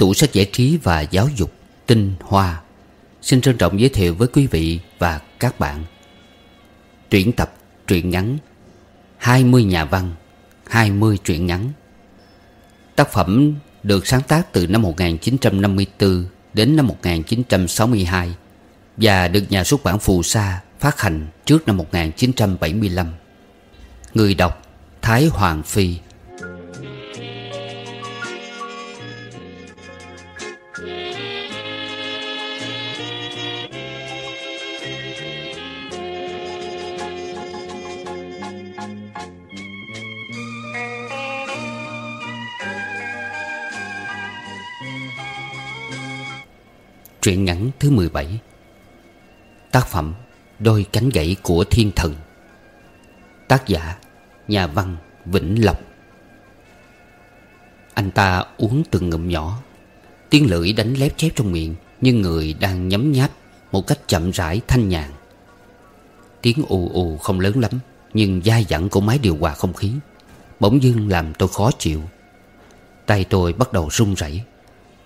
tủ sách giải trí và giáo dục Tinh Hoa. Xin trân trọng giới thiệu với quý vị và các bạn. Tuyển tập, truyện ngắn 20 nhà văn 20 truyện ngắn. Tác phẩm được sáng tác từ năm 1954 đến năm 1962 Và được nhà xuất bản Phù Sa phát hành trước năm 1975 Người đọc Thái Hoàng Phi. Truyện ngắn thứ 17 Tác phẩm Đôi cánh gãy của thiên thần. Tác giả Nhà văn Vĩnh Lộc. Anh ta uống từng ngụm nhỏ. Tiếng lưỡi đánh lép chép trong miệng Nhưng người đang nhấm nháp Một cách chậm rãi thanh nhàn. Tiếng ù ù không lớn lắm, Nhưng dai dẳng của máy điều hòa không khí, Bỗng dưng làm tôi khó chịu. Tay tôi bắt đầu run rẩy.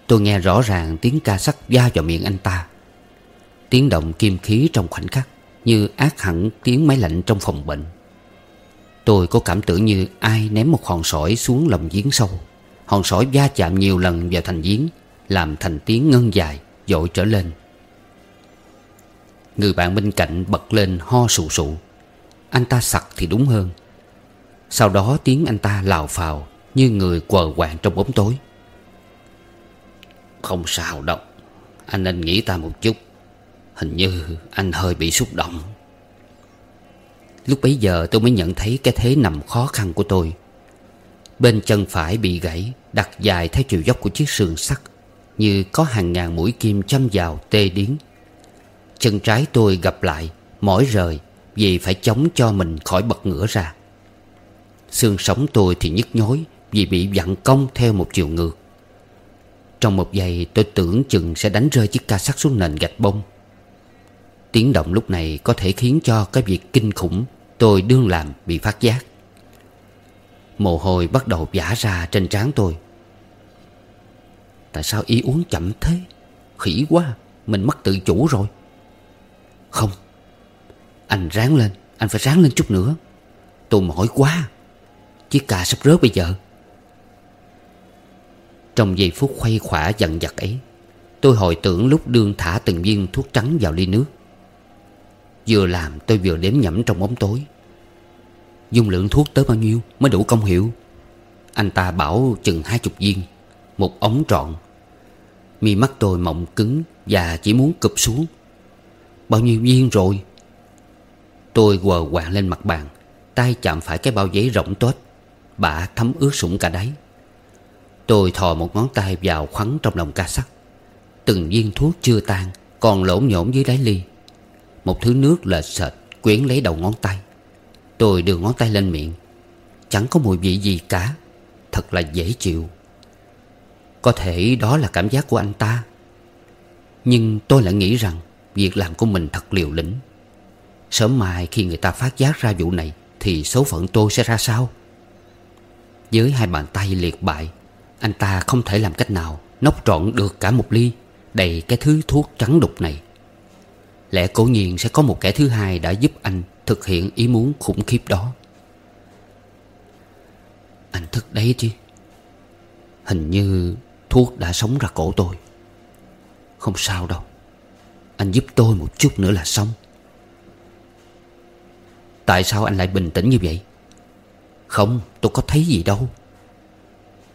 Tôi nghe rõ ràng tiếng ca sắt da vào miệng anh ta. Tiếng động kim khí trong khoảnh khắc Như ác hẳn tiếng máy lạnh trong phòng bệnh. Tôi có cảm tưởng như ai ném một hòn sỏi xuống lòng giếng sâu. Hòn sỏi va chạm nhiều lần vào thành giếng, Làm thành tiếng ngân dài, dội trở lên. Người bạn bên cạnh bật lên ho sù sụ. Anh ta sặc thì đúng hơn. Sau đó tiếng anh ta lào phào Như người quờ quạng trong bóng tối không sao đâu. Anh nên nghĩ ta một chút. Hình như anh hơi bị xúc động. Lúc bấy giờ tôi mới nhận thấy cái thế nằm khó khăn của tôi. Bên chân phải bị gãy, Đặt dài theo chiều dốc của chiếc sườn sắt, Như có hàng ngàn mũi kim châm vào tê điến. Chân trái tôi gặp lại, Mỏi rời Vì phải chống cho mình khỏi bật ngửa ra. Xương sống tôi thì nhức nhối Vì bị vặn cong theo một chiều ngược trong một giây, tôi tưởng chừng sẽ đánh rơi chiếc ca sắt xuống nền gạch bông. Tiếng động lúc này có thể khiến cho cái việc kinh khủng tôi đương làm bị phát giác. Mồ hôi bắt đầu giả ra trên trán tôi. Tại sao y uống chậm thế? Khỉ quá, Mình mất tự chủ rồi. Không, Anh ráng lên, Anh phải ráng lên chút nữa. Tôi mỏi quá, Chiếc ca sắp rớt bây giờ trong giây phút khuây khỏa dần dặt ấy Tôi hồi tưởng lúc đương thả từng viên thuốc trắng vào ly nước. Vừa làm tôi vừa đếm nhẩm trong bóng tối. Dung lượng thuốc tới bao nhiêu mới đủ công hiệu? Anh ta bảo chừng hai chục viên Một ống trọn. Mi mắt tôi mộng cứng Và chỉ muốn cụp xuống. Bao nhiêu viên rồi? Tôi quờ quạng lên mặt bàn tay chạm phải cái bao giấy rộng toét, Bả thấm ướt sũng cả đáy. Tôi thò một ngón tay vào khoắn trong lòng ca sắt Từng viên thuốc chưa tan, Còn lộn nhổn dưới đáy ly. Một thứ nước lệch sệt, Quyến lấy đầu ngón tay. Tôi đưa ngón tay lên miệng. Chẳng có mùi vị gì cả, Thật là dễ chịu. Có thể đó là cảm giác của anh ta. Nhưng tôi lại nghĩ rằng Việc làm của mình thật liều lĩnh. Sớm mai khi người ta phát giác ra vụ này, Thì số phận tôi sẽ ra sao? Với hai bàn tay liệt bại anh ta không thể làm cách nào Nốc trọn được cả một ly Đầy cái thứ thuốc trắng đục này. Lẽ cố nhiên sẽ có một kẻ thứ hai Đã giúp anh thực hiện ý muốn khủng khiếp đó. Anh thức đấy chứ? Hình như thuốc đã sống ra cổ tôi. Không sao đâu. Anh giúp tôi một chút nữa là xong. Tại sao anh lại bình tĩnh như vậy? Không, tôi có thấy gì đâu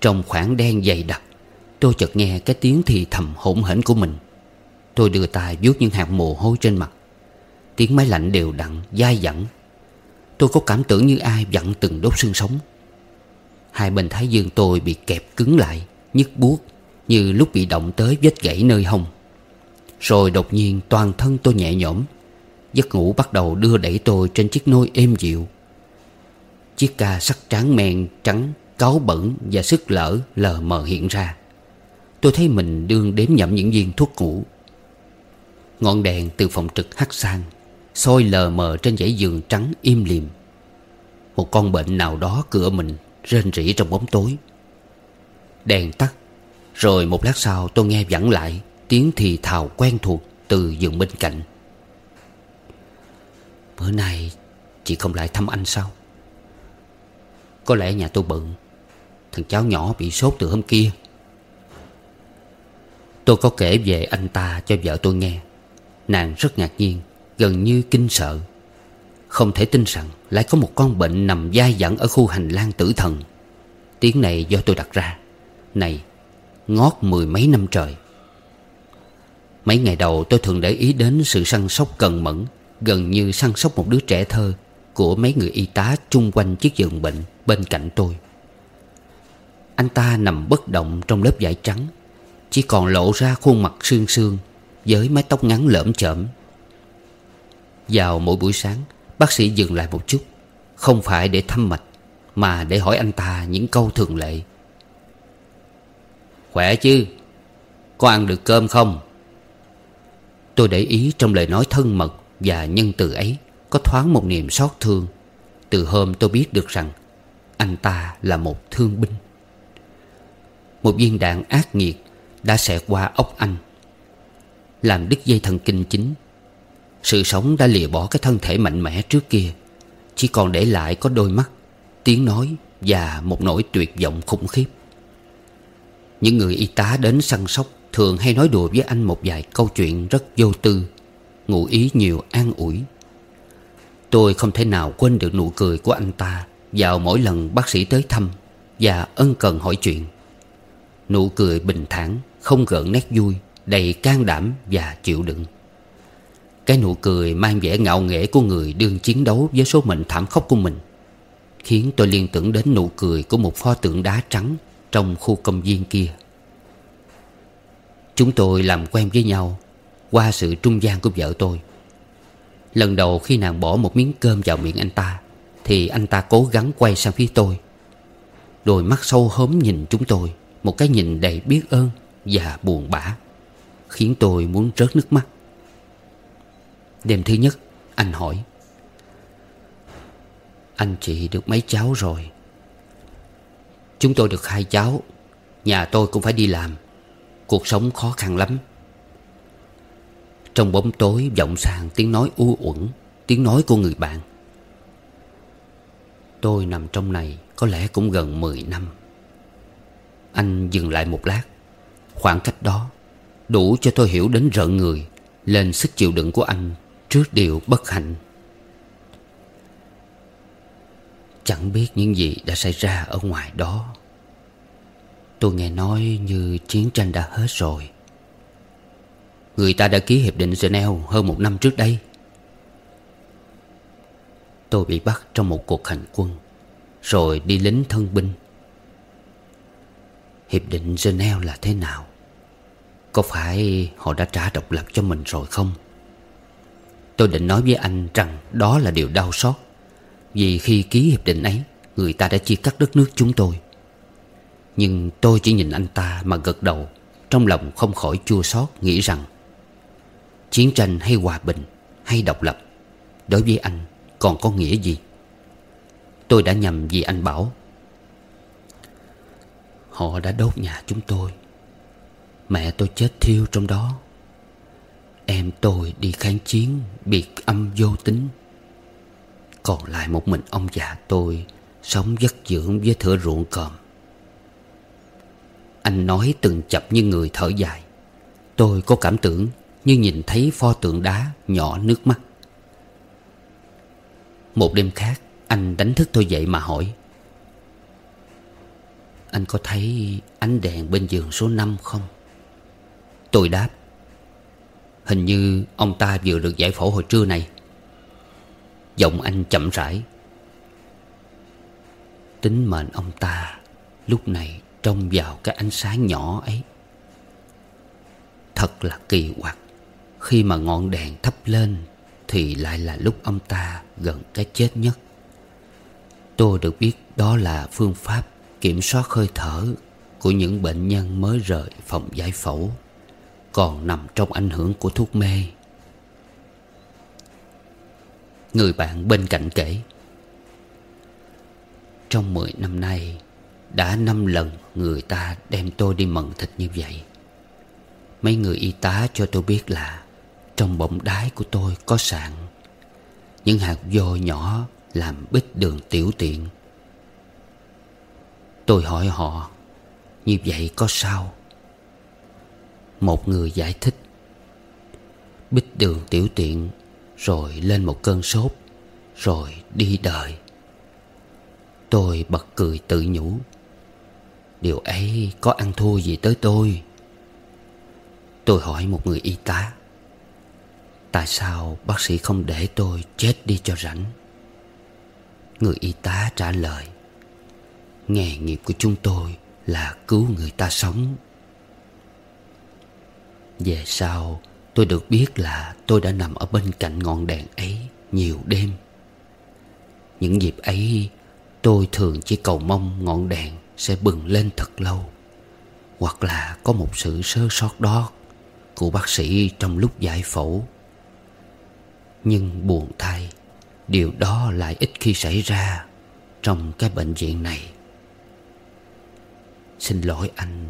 trong khoảng đen dày đặc. Tôi chợt nghe cái tiếng thì thầm hỗn hển của mình. Tôi đưa tay vuốt những hạt mồ hôi trên mặt. Tiếng máy lạnh đều đặn, dai dẳng. Tôi có cảm tưởng như ai vặn từng đốt xương sống. Hai bên thái dương tôi bị kẹp cứng lại Nhức buốt Như lúc bị động tới vết gãy nơi hông. Rồi đột nhiên toàn thân tôi nhẹ nhõm. Giấc ngủ bắt đầu đưa đẩy tôi trên chiếc nôi êm dịu. Chiếc ca sắt tráng men trắng Cáu bẩn và sức lỡ lờ mờ hiện ra. Tôi thấy mình đương đếm nhậm những viên thuốc ngủ Ngọn đèn từ phòng trực hắt sang, soi lờ mờ trên dãy giường trắng im lìm. Một con bệnh nào đó cửa mình Rên rỉ trong bóng tối. Đèn tắt, Rồi một lát sau tôi nghe vẳng lại Tiếng thì thào quen thuộc từ giường bên cạnh. Bữa nay chị không lại thăm anh sao? Có lẽ nhà tôi bận Thằng cháu nhỏ bị sốt từ hôm kia. Tôi có kể về anh ta cho vợ tôi nghe. Nàng rất ngạc nhiên, Gần như kinh sợ. Không thể tin rằng Lại có một con bệnh nằm dai dẳng Ở khu hành lang tử thần. Tiếng này do tôi đặt ra. Này, Ngót mười mấy năm trời. Mấy ngày đầu tôi thường để ý đến sự săn sóc cần mẫn, Gần như săn sóc một đứa trẻ thơ Của mấy người y tá chung quanh chiếc giường bệnh Bên cạnh tôi. Anh ta nằm bất động trong lớp vải trắng, Chỉ còn lộ ra khuôn mặt sương sương Với mái tóc ngắn lởm chởm. Vào mỗi buổi sáng, Bác sĩ dừng lại một chút, Không phải để thăm mạch, Mà để hỏi anh ta những câu thường lệ. Khỏe chứ? Có ăn được cơm không? Tôi để ý trong lời nói thân mật Và nhân từ ấy Có thoáng một niềm xót thương. Từ hôm tôi biết được rằng Anh ta là một thương binh. Một viên đạn ác nghiệt Đã xẹt qua ốc anh. Làm đứt dây thần kinh chính, Sự sống đã lìa bỏ cái thân thể mạnh mẽ trước kia. Chỉ còn để lại có đôi mắt, Tiếng nói Và một nỗi tuyệt vọng khủng khiếp. Những người y tá đến săn sóc Thường hay nói đùa với anh một vài câu chuyện rất vô tư, Ngụ ý nhiều an ủi. Tôi không thể nào quên được nụ cười của anh ta Vào mỗi lần bác sĩ tới thăm Và ân cần hỏi chuyện. Nụ cười bình thản, Không gợn nét vui, Đầy can đảm và chịu đựng. Cái nụ cười mang vẻ ngạo nghễ của người đương chiến đấu với số mệnh thảm khốc của mình, Khiến tôi liên tưởng đến nụ cười của một pho tượng đá trắng Trong khu công viên kia. Chúng tôi làm quen với nhau Qua sự trung gian của vợ tôi. Lần đầu khi nàng bỏ một miếng cơm vào miệng anh ta, Thì anh ta cố gắng quay sang phía tôi. Đôi mắt sâu hóm nhìn chúng tôi. Một cái nhìn đầy biết ơn và buồn bã, Khiến tôi muốn rớt nước mắt. Đêm thứ nhất, anh hỏi, Anh chị được mấy cháu rồi? Chúng tôi được hai cháu, Nhà tôi cũng phải đi làm, Cuộc sống khó khăn lắm. Trong bóng tối, vọng sang tiếng nói u uẩn, Tiếng nói của người bạn. Tôi nằm trong này có lẽ cũng gần 10 năm. Anh dừng lại một lát. Khoảng cách đó Đủ cho tôi hiểu đến rợn người Lên sức chịu đựng của anh Trước điều bất hạnh. Chẳng biết những gì đã xảy ra ở ngoài đó. Tôi nghe nói như chiến tranh đã hết rồi. Người ta đã ký hiệp định Geneva hơn một năm trước đây. Tôi bị bắt trong một cuộc hành quân, Rồi đi lính thân binh. Hiệp định Geneva là thế nào? Có phải họ đã trả độc lập cho mình rồi không? Tôi định nói với anh rằng đó là điều đau xót, Vì khi ký hiệp định ấy, Người ta đã chia cắt đất nước chúng tôi nhưng tôi chỉ nhìn anh ta mà gật đầu, Trong lòng không khỏi chua xót, nghĩ rằng Chiến tranh hay hòa bình hay độc lập, Đối với anh còn có nghĩa gì Tôi đã nhầm vì anh bảo Họ đã đốt nhà chúng tôi. Mẹ tôi chết thiêu trong đó. Em tôi đi kháng chiến, Biệt âm vô tính. Còn lại một mình ông già tôi Sống vất dưỡng với thửa ruộng còm anh nói từng chập như người thở dài. Tôi có cảm tưởng như nhìn thấy pho tượng đá nhỏ nước mắt. Một đêm khác, Anh đánh thức tôi dậy mà hỏi anh có thấy ánh đèn bên giường số 5 không? Tôi đáp. Hình như ông ta vừa được giải phẫu hồi trưa này. Giọng anh chậm rãi. Tính mệnh ông ta Lúc này Trông vào cái ánh sáng nhỏ ấy. Thật là kỳ quặc. Khi mà ngọn đèn thắp lên Thì lại là lúc ông ta gần cái chết nhất. Tôi được biết đó là phương pháp kiểm soát hơi thở Của những bệnh nhân mới rời phòng giải phẫu Còn nằm trong ảnh hưởng của thuốc mê. Người bạn bên cạnh kể, Trong mười năm nay, Đã năm lần người ta đem tôi đi mần thịt như vậy. Mấy người y tá cho tôi biết là Trong bọng đái của tôi có sạn. Những hạt vô nhỏ làm bít đường tiểu tiện. Tôi hỏi họ, Như vậy có sao? Một người giải thích, bích đường tiểu tiện, Rồi lên một cơn sốt, Rồi đi đời. Tôi bật cười tự nhủ, Điều ấy có ăn thua gì tới tôi? Tôi hỏi một người y tá, Tại sao bác sĩ không để tôi chết đi cho rảnh? Người y tá trả lời Nghề nghiệp của chúng tôi là cứu người ta sống. Về sau, tôi được biết là tôi đã nằm ở bên cạnh ngọn đèn ấy nhiều đêm. Những dịp ấy, tôi thường chỉ cầu mong ngọn đèn sẽ bừng lên thật lâu. Hoặc là có một sự sơ sót đó của bác sĩ trong lúc giải phẫu. Nhưng buồn thay, Điều đó lại ít khi xảy ra Trong cái bệnh viện này. Xin lỗi anh,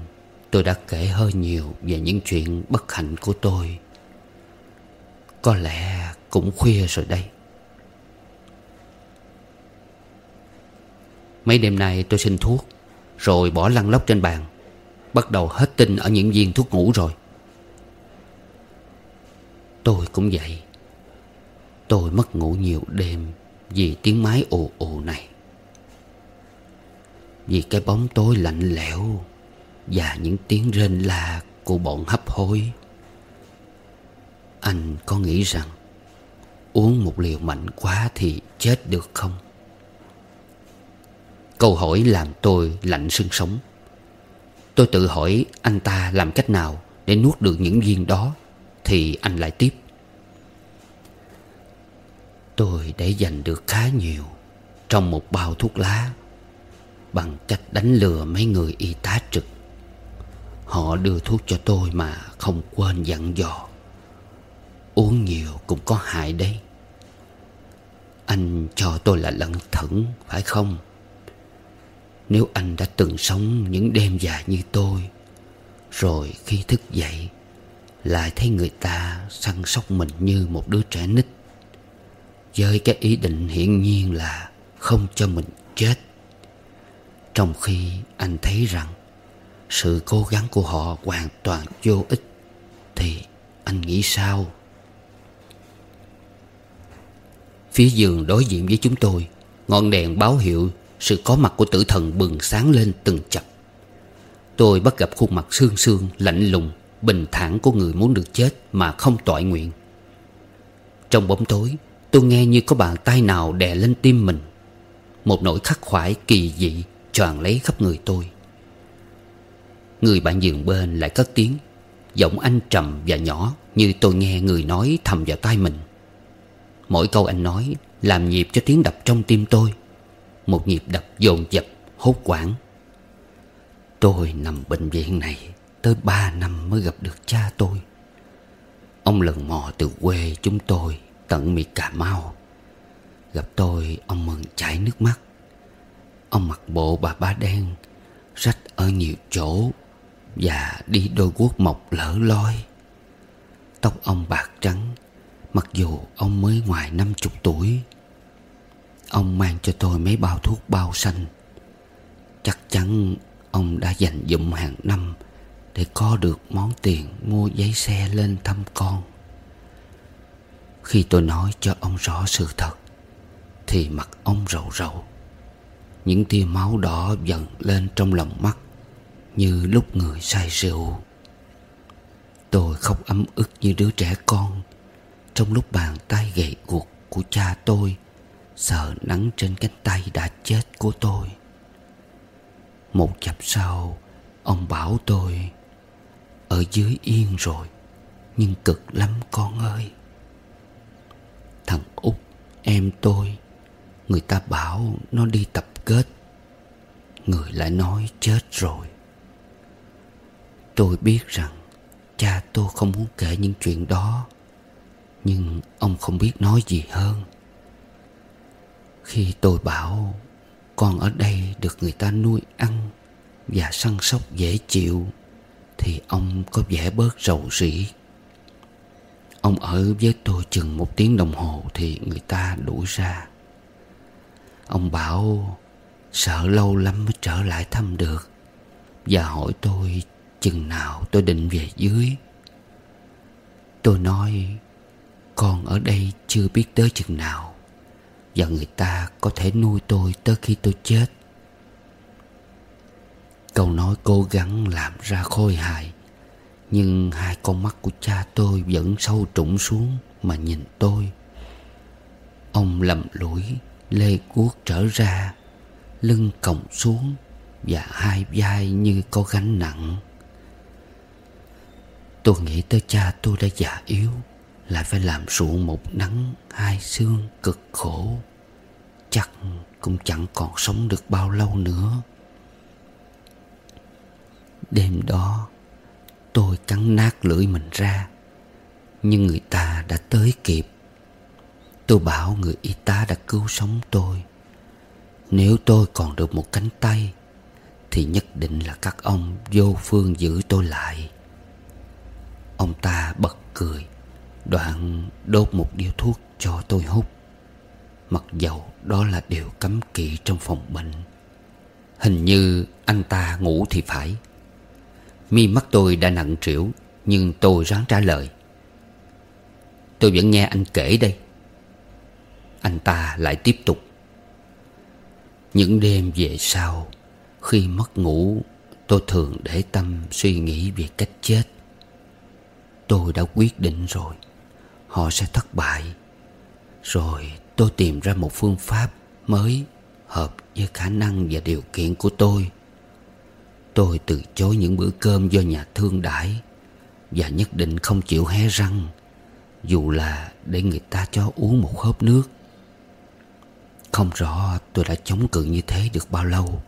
Tôi đã kể hơi nhiều về những chuyện bất hạnh của tôi. Có lẽ cũng khuya rồi đây. Mấy đêm nay tôi xin thuốc, Rồi bỏ lăn lóc trên bàn. Bắt đầu hết tin ở những viên thuốc ngủ rồi. Tôi cũng vậy. Tôi mất ngủ nhiều đêm Vì tiếng máy ồ ồ này. Vì cái bóng tối lạnh lẽo Và những tiếng rên la của bọn hấp hối, Anh có nghĩ rằng Uống một liều mạnh quá thì chết được không? Câu hỏi làm tôi lạnh sưng sống. Tôi tự hỏi anh ta làm cách nào Để nuốt được những viên đó, Thì anh lại tiếp. Tôi để dành được khá nhiều Trong một bao thuốc lá. Bằng cách đánh lừa mấy người y tá trực. Họ đưa thuốc cho tôi mà không quên dặn dò. Uống nhiều cũng có hại đấy. Anh cho tôi là lận thẩn, phải không? Nếu anh đã từng sống những đêm dài như tôi, Rồi khi thức dậy, Lại thấy người ta săn sóc mình như một đứa trẻ nít, với cái ý định hiển nhiên là không cho mình chết. Trong khi anh thấy rằng Sự cố gắng của họ hoàn toàn vô ích Thì anh nghĩ sao? Phía giường đối diện với chúng tôi Ngọn đèn báo hiệu Sự có mặt của tử thần bừng sáng lên từng chập. Tôi bắt gặp khuôn mặt xương xương, lạnh lùng Bình thản của người muốn được chết Mà không tội nguyện. Trong bóng tối Tôi nghe như có bàn tay nào đè lên tim mình. Một nỗi khắc khoải kỳ dị Choàng lấy khắp người tôi. Người bạn giường bên lại cất tiếng, Giọng anh trầm và nhỏ Như tôi nghe người nói thầm vào tai mình. Mỗi câu anh nói Làm nhịp cho tiếng đập trong tim tôi. Một nhịp đập dồn dập, hốt quảng Tôi nằm bệnh viện này Tới ba năm mới gặp được cha tôi. Ông lần mò từ quê chúng tôi tận miệt Cà Mau. Gặp tôi, ông mừng chảy nước mắt. Ông mặc bộ bà ba đen, Rách ở nhiều chỗ Và đi đôi guốc mộc lỡ loi. Tóc ông bạc trắng, Mặc dù ông mới ngoài năm chục tuổi. Ông mang cho tôi mấy bao thuốc bao xanh Chắc chắn ông đã dành dụm hàng năm Để có được món tiền mua giấy xe lên thăm con. Khi tôi nói cho ông rõ sự thật, Thì mặt ông rầu rầu. Những tia máu đỏ dần lên trong lòng mắt, Như lúc người say rượu. Tôi khóc ấm ức như đứa trẻ con. Trong lúc bàn tay gầy guộc của cha tôi Sờ nắng trên cánh tay đã chết của tôi. Một chập sau, Ông bảo tôi, Ở dưới yên rồi, Nhưng cực lắm con ơi. Thằng út em tôi, Người ta bảo nó đi tập kết. Người lại nói chết rồi. Tôi biết rằng Cha tôi không muốn kể những chuyện đó, Nhưng ông không biết nói gì hơn. Khi tôi bảo con ở đây được người ta nuôi ăn Và săn sóc dễ chịu, Thì ông có vẻ bớt rầu rĩ. Ông ở với tôi chừng một tiếng đồng hồ Thì người ta đuổi ra. Ông bảo Sợ lâu lắm mới trở lại thăm được. Và hỏi tôi Chừng nào tôi định về dưới. Tôi nói, Con ở đây chưa biết tới chừng nào. Và người ta có thể nuôi tôi tới khi tôi chết. Câu nói cố gắng làm ra khôi hài, Nhưng hai con mắt của cha tôi vẫn sâu trũng xuống mà nhìn tôi. Ông lầm lũi, lê cuốc trở ra. Lưng còng xuống Và hai vai như có gánh nặng. Tôi nghĩ tới cha tôi đã già yếu, Lại phải làm ruộng một nắng hai xương cực khổ. Chắc cũng chẳng còn sống được bao lâu nữa. Đêm đó, Tôi cắn nát lưỡi mình ra, Nhưng người ta đã tới kịp. Tôi bảo người y tá đã cứu sống tôi. Nếu tôi còn được một cánh tay, Thì nhất định là các ông vô phương giữ tôi lại. Ông ta bật cười, Đoạn đốt một điếu thuốc cho tôi hút. Mặc dầu đó là điều cấm kỵ trong phòng bệnh, Hình như anh ta ngủ thì phải. Mi mắt tôi đã nặng trĩu, Nhưng tôi ráng trả lời. Tôi vẫn nghe anh kể đây. Anh ta lại tiếp tục. Những đêm về sau, Khi mất ngủ, Tôi thường để tâm suy nghĩ về cách chết. Tôi đã quyết định rồi, Họ sẽ thất bại. Rồi tôi tìm ra một phương pháp mới, Hợp với khả năng và điều kiện của tôi. Tôi từ chối những bữa cơm do nhà thương đãi Và nhất định không chịu hé răng, Dù là để người ta cho uống một hớp nước. Không rõ tôi đã chống cự như thế được bao lâu.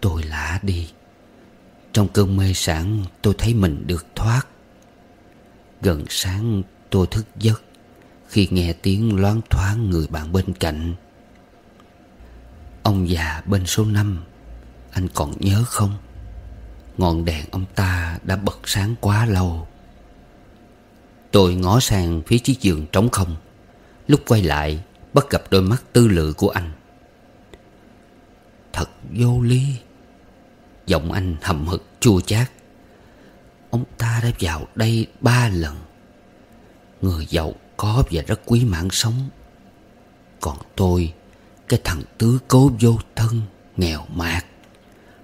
Tôi lạ đi. Trong cơn mê sản tôi thấy mình được thoát. Gần sáng, tôi thức giấc Khi nghe tiếng loáng thoáng người bạn bên cạnh. Ông già bên số 5 Anh còn nhớ không? Ngọn đèn ông ta đã bật sáng quá lâu. Tôi ngó sang phía chiếc giường trống không. Lúc quay lại Bắt gặp đôi mắt tư lự của anh. Thật vô lý. Giọng anh hầm hực, chua chát. Ông ta đã vào đây ba lần. Người giàu có và rất quý mạng sống. Còn tôi, Cái thằng tứ cố vô thân, Nghèo mạt.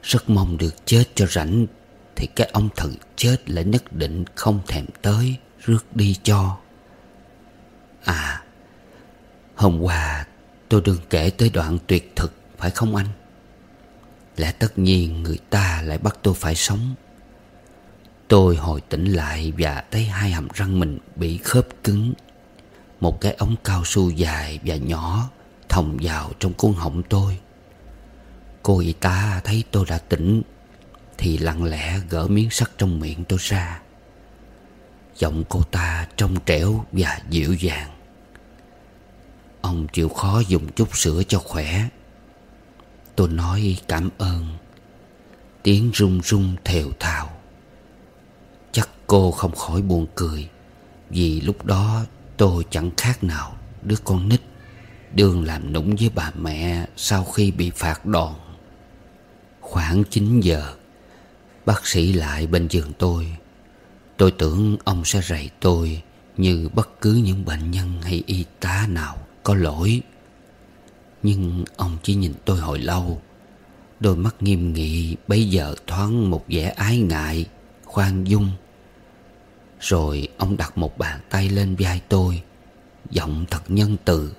Rất mong được chết cho rảnh, Thì cái ông thần chết lại nhất định không thèm tới, Rước đi cho. À Hôm qua tôi đừng kể tới đoạn tuyệt thực, Phải không anh? Lẽ tất nhiên người ta lại bắt tôi phải sống. Tôi hồi tỉnh lại và thấy hai hàm răng mình bị khớp cứng. Một cái ống cao su dài và nhỏ thòng vào trong cuốn họng tôi. Cô y tá thấy tôi đã tỉnh Thì lặng lẽ gỡ miếng sắt trong miệng tôi ra. Giọng cô ta trong trẻo và dịu dàng. Ông chịu khó dùng chút sữa cho khỏe. Tôi nói cảm ơn. Tiếng rung rung thều thào. Chắc Cô không khỏi buồn cười, Vì lúc đó tôi chẳng khác nào đứa con nít Đương làm nũng với bà mẹ sau khi bị phạt đòn. Khoảng 9 giờ, Bác sĩ lại bên giường tôi. Tôi tưởng ông sẽ rầy tôi Như bất cứ những bệnh nhân hay y tá nào có lỗi. Nhưng ông chỉ nhìn tôi hồi lâu. Đôi mắt nghiêm nghị bây giờ thoáng một vẻ ái ngại, Khoan dung. Rồi ông đặt một bàn tay lên vai tôi, Giọng thật nhân từ.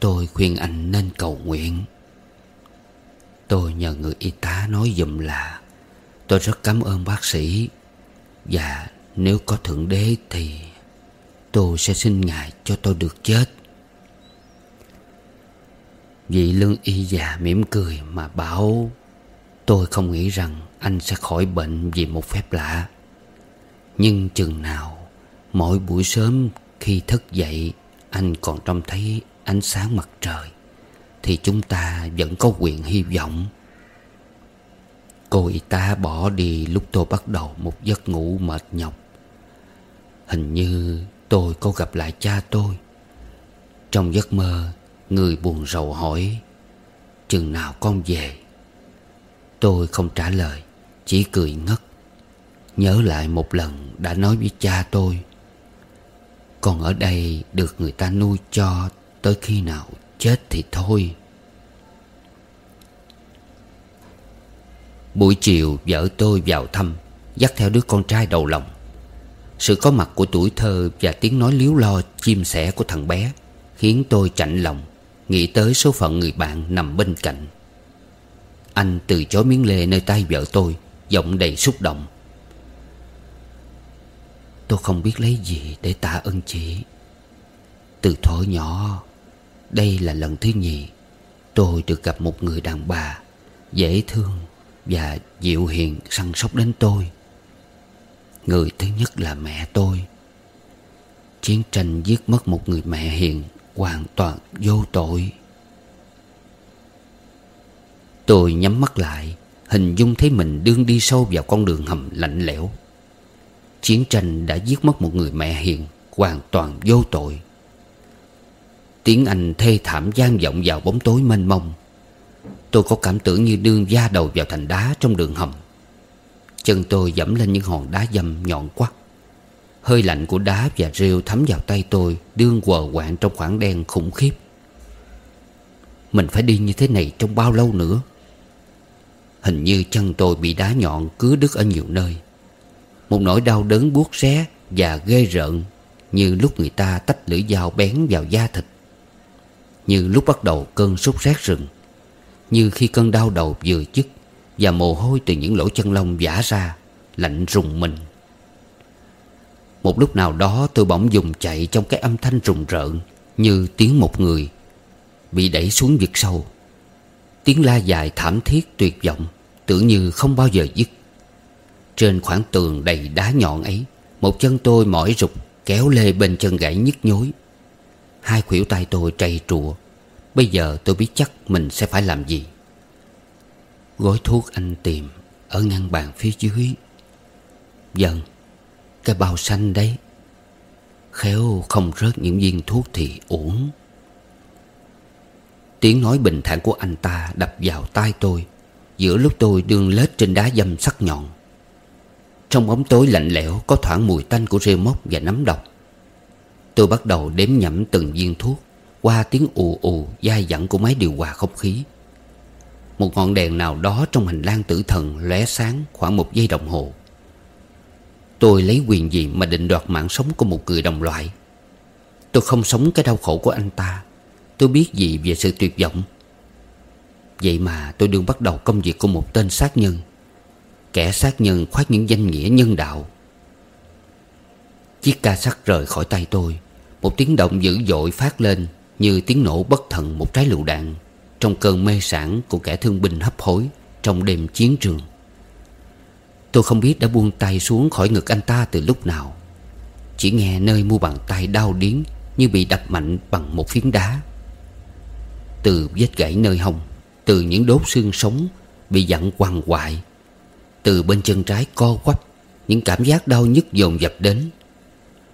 Tôi khuyên anh nên cầu nguyện. Tôi nhờ người y tá nói dùm là, Tôi rất cảm ơn bác sĩ. Và nếu có Thượng Đế thì Tôi sẽ xin Ngài cho tôi được chết. Vị lương y già mỉm cười mà bảo, Tôi không nghĩ rằng anh sẽ khỏi bệnh vì một phép lạ. Nhưng chừng nào, Mỗi buổi sớm khi thức dậy, Anh còn trông thấy ánh sáng mặt trời, Thì chúng ta vẫn có quyền hy vọng. Cô y tá bỏ đi lúc tôi bắt đầu một giấc ngủ mệt nhọc. Hình như tôi có gặp lại cha tôi. Trong giấc mơ, Người buồn rầu hỏi, Chừng nào con về? Tôi không trả lời, Chỉ cười ngất. Nhớ lại một lần đã nói với cha tôi, Con ở đây được người ta nuôi cho, Tới khi nào chết thì thôi. Buổi chiều vợ tôi vào thăm, Dắt theo đứa con trai đầu lòng. Sự có mặt của tuổi thơ Và tiếng nói liếu lo, chim sẻ của thằng bé Khiến tôi chạnh lòng, Nghĩ tới số phận người bạn nằm bên cạnh. Anh từ chối miếng lê nơi tay vợ tôi, Giọng đầy xúc động. Tôi không biết lấy gì để tạ ơn chị. Từ thuở nhỏ, Đây là lần thứ nhì Tôi được gặp một người đàn bà Dễ thương Và dịu hiền săn sóc đến tôi. Người thứ nhất là mẹ tôi. Chiến tranh giết mất một người mẹ hiền Hoàn toàn vô tội. Tôi nhắm mắt lại, Hình dung thấy mình đương đi sâu vào con đường hầm lạnh lẽo. Chiến tranh đã giết mất một người mẹ hiền Hoàn toàn vô tội. Tiếng Anh thê thảm gian vọng vào bóng tối mênh mông. Tôi có cảm tưởng như đương da đầu vào thành đá trong đường hầm. Chân tôi dẫm lên những hòn đá dầm nhọn quắc Hơi lạnh của đá và rêu thấm vào tay tôi, Đương quờ quạng trong khoảng đen khủng khiếp. Mình phải đi như thế này trong bao lâu nữa? Hình như chân tôi bị đá nhọn cứ đứt ở nhiều nơi. Một nỗi đau đớn buốt ré và ghê rợn, Như lúc người ta tách lưỡi dao bén vào da thịt. Như lúc bắt đầu cơn sốt rét rừng, Như khi cơn đau đầu vừa dứt. Và mồ hôi từ những lỗ chân lông giả ra, Lạnh rùng mình. Một lúc nào đó tôi bỗng dùng chạy trong cái âm thanh rùng rợn Như tiếng một người Bị đẩy xuống vực sâu. Tiếng la dài thảm thiết tuyệt vọng Tưởng như không bao giờ dứt. Trên khoảng tường đầy đá nhọn ấy, Một chân tôi mỏi rụt Kéo lê bên chân gãy nhức nhối. Hai khuỷu tay tôi trầy trụa, Bây giờ tôi biết chắc mình sẽ phải làm gì. Gói thuốc anh tìm Ở ngăn bàn phía dưới. Dần Cái bao xanh đấy. Khéo không rớt những viên thuốc thì uổng. Tiếng nói bình thản của anh ta đập vào tai tôi. Giữa lúc tôi đương lết trên đá dâm sắc nhọn. Trong bóng tối lạnh lẽo Có thoảng mùi tanh của rêu mốc và nấm độc. Tôi bắt đầu đếm nhẩm từng viên thuốc Qua tiếng ù ù dai dẳng của máy điều hòa không khí. Một ngọn đèn nào đó trong hành lang tử thần lóe sáng khoảng một giây đồng hồ. Tôi lấy quyền gì mà định đoạt mạng sống của một người đồng loại? Tôi không sống cái đau khổ của anh ta. Tôi biết gì về sự tuyệt vọng. Vậy mà tôi đương bắt đầu công việc của một tên sát nhân. Kẻ sát nhân khoác những danh nghĩa nhân đạo. Chiếc ca sắt rời khỏi tay tôi. Một tiếng động dữ dội phát lên Như tiếng nổ bất thần một trái lựu đạn. Trong cơn mê sản của kẻ thương binh hấp hối Trong đêm chiến trường. Tôi không biết đã buông tay xuống khỏi ngực anh ta từ lúc nào. Chỉ nghe nơi mu bàn tay đau điến Như bị đập mạnh bằng một phiến đá. Từ vết gãy nơi hông, từ những đốt xương sống Bị dặn quằn quại, Từ bên chân trái co quắp, Những cảm giác đau nhức dồn dập đến.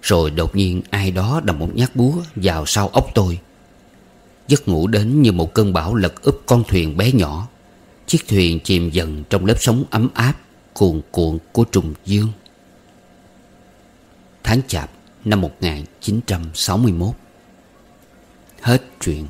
Rồi đột nhiên ai đó đầm một nhát búa Vào sau ốc tôi. Giấc ngủ đến như một cơn bão lật úp con thuyền bé nhỏ. Chiếc thuyền chìm dần trong lớp sóng ấm áp, Cuồn cuộn của trùng dương. Tháng chạp năm 1961 Hết chuyện.